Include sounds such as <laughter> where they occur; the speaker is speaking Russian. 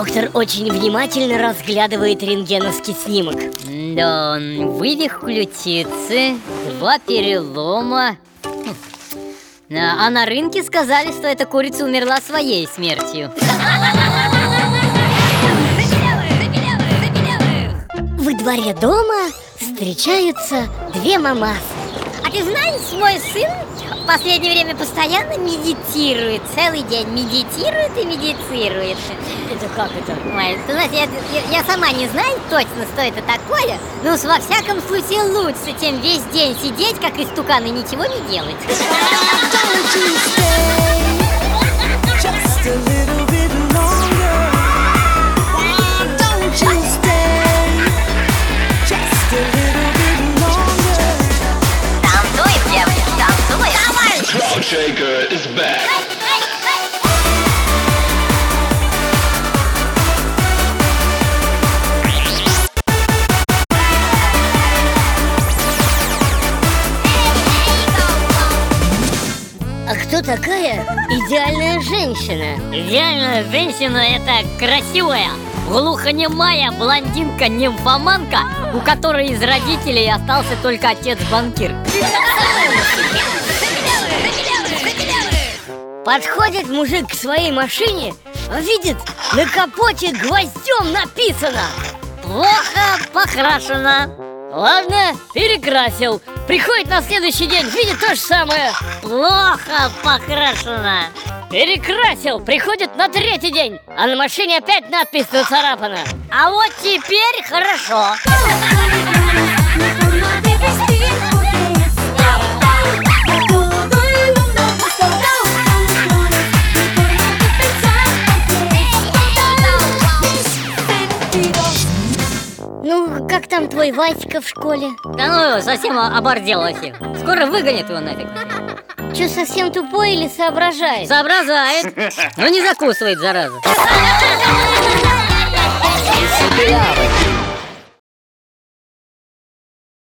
очень внимательно разглядывает рентгеновский снимок. Да, вывих ключицы, два перелома. Хм. А на рынке сказали, что эта курица умерла своей смертью. Во дворе дома встречаются две мамасы. А ты знаешь, мой сын в последнее время постоянно медитирует Целый день медитирует и медитирует Это как это? Ой, ты знаешь, я, я, я сама не знаю точно, что это такое Но уж во всяком случае лучше, чем весь день сидеть, как истукан, и ничего не делать is back. А кто такая идеальная женщина? Идеальная женщина – это красивая, глухонемая блондинка-нимфоманка, у которой из родителей остался только отец-банкир. Подходит мужик к своей машине, видит, на капоте гвоздем написано Плохо покрашена. Ладно, перекрасил Приходит на следующий день, видит то же самое Плохо покрашена. Перекрасил, приходит на третий день А на машине опять надпись нацарапана А вот теперь хорошо. Ну, как там твой Васька в школе? Да ну совсем обордел вообще. Скоро выгонит его нафиг. Че, совсем тупой или соображает? Соображает, но не закусывает, зараза. <laughs>